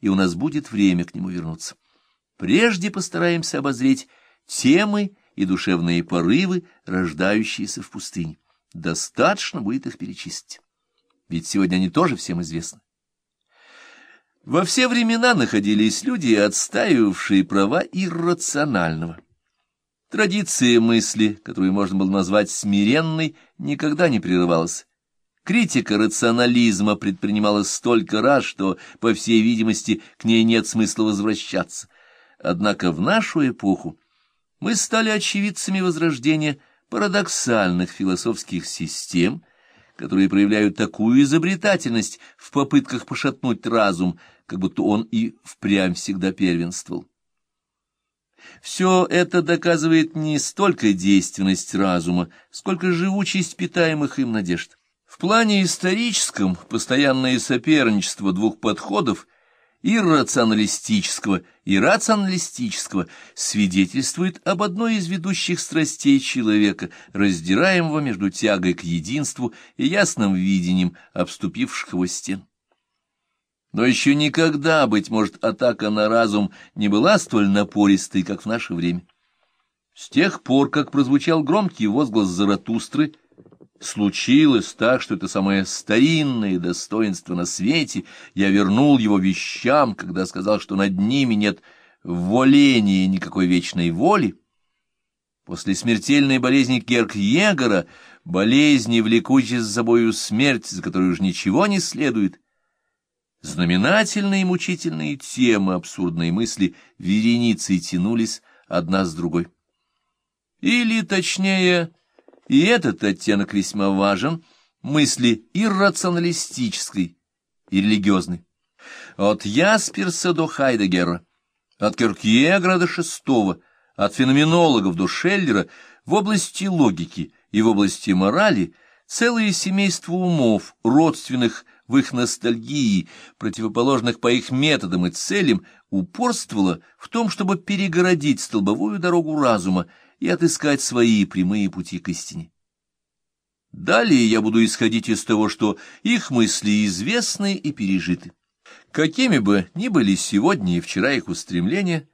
и у нас будет время к нему вернуться. Прежде постараемся обозреть темы и душевные порывы, рождающиеся в пустыне. Достаточно будет их перечислить. Ведь сегодня они тоже всем известны. Во все времена находились люди, отстаивавшие права иррационального. Традиция мысли, которую можно было назвать смиренной, никогда не прерывалась. Критика рационализма предпринималась столько раз, что, по всей видимости, к ней нет смысла возвращаться. Однако в нашу эпоху мы стали очевидцами возрождения парадоксальных философских систем, которые проявляют такую изобретательность в попытках пошатнуть разум, как будто он и впрямь всегда первенствовал. Все это доказывает не столько действенность разума, сколько живучесть питаемых им надежд. В плане историческом постоянное соперничество двух подходов – иррационалистического и рационалистического свидетельствует об одной из ведущих страстей человека, раздираемого между тягой к единству и ясным видением обступивших его стен. Но еще никогда, быть может, атака на разум не была столь напористой, как в наше время. С тех пор, как прозвучал громкий возглас Заратустры — Случилось так, что это самое старинное достоинство на свете, я вернул его вещам, когда сказал, что над ними нет воления никакой вечной воли. После смертельной болезни Керк-Егора, болезни, влекущей за собою смерть, за которой уж ничего не следует, знаменательные и мучительные темы абсурдные мысли вереницей тянулись одна с другой. Или, точнее, и этот оттенок весьма важен, мысли иррационалистической и религиозной. От Ясперса до Хайдегера, от Киркьегра до Шестого, от феноменологов до Шеллера в области логики и в области морали целое семейство умов, родственных в их ностальгии, противоположных по их методам и целям, упорствовало в том, чтобы перегородить столбовую дорогу разума и отыскать свои прямые пути к истине. Далее я буду исходить из того, что их мысли известны и пережиты. Какими бы ни были сегодня и вчера их устремления,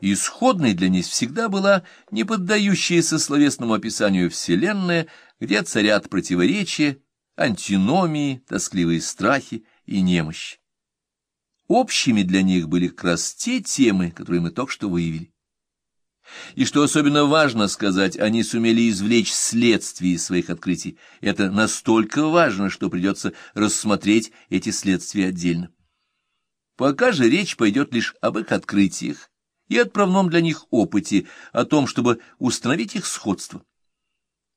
исходной для них всегда была не поддающаяся словесному описанию Вселенная, где царят противоречия, антиномии, тоскливые страхи и немощь. Общими для них были как раз те темы, которые мы только что выявили. И что особенно важно сказать, они сумели извлечь следствие из своих открытий. Это настолько важно, что придется рассмотреть эти следствия отдельно. Пока же речь пойдет лишь об их открытиях и отправном для них опыте, о том, чтобы установить их сходство.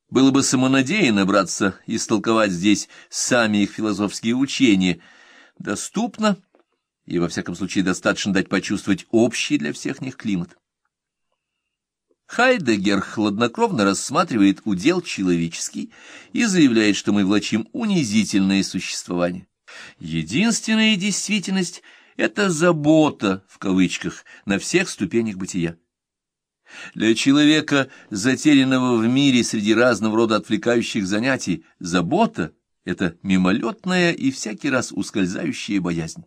Было бы самонадеянно браться и истолковать здесь сами их философские учения. Доступно, и во всяком случае достаточно дать почувствовать общий для всех них климат. Хайдегер хладнокровно рассматривает удел человеческий и заявляет, что мы влачим унизительное существование. Единственная действительность — это «забота» в кавычках на всех ступенях бытия. Для человека, затерянного в мире среди разного рода отвлекающих занятий, забота — это мимолетная и всякий раз ускользающая боязнь.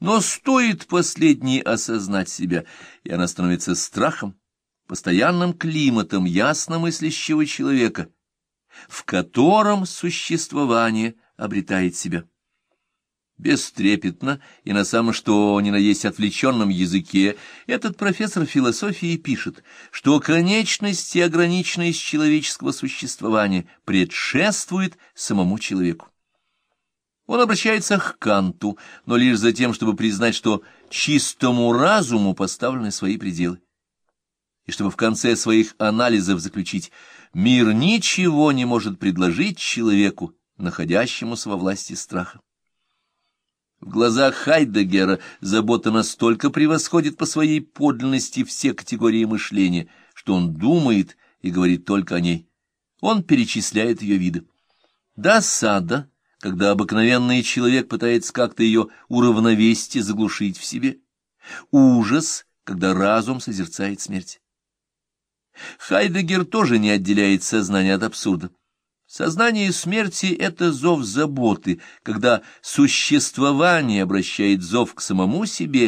Но стоит последней осознать себя, и она становится страхом, постоянным климатом ясномыслящего человека, в котором существование обретает себя. Бестрепетно и на самом что ни на есть отвлеченном языке этот профессор философии пишет, что конечность и ограниченность человеческого существования предшествует самому человеку. Он обращается к Канту, но лишь за тем, чтобы признать, что чистому разуму поставлены свои пределы и чтобы в конце своих анализов заключить, мир ничего не может предложить человеку, находящемуся во власти страха. В глазах Хайдегера забота настолько превосходит по своей подлинности все категории мышления, что он думает и говорит только о ней. Он перечисляет ее виды. Досада, когда обыкновенный человек пытается как-то ее уравновесить и заглушить в себе. Ужас, когда разум созерцает смерть. Хайдегер тоже не отделяет сознание от абсурда. Сознание смерти — это зов заботы, когда существование обращает зов к самому себе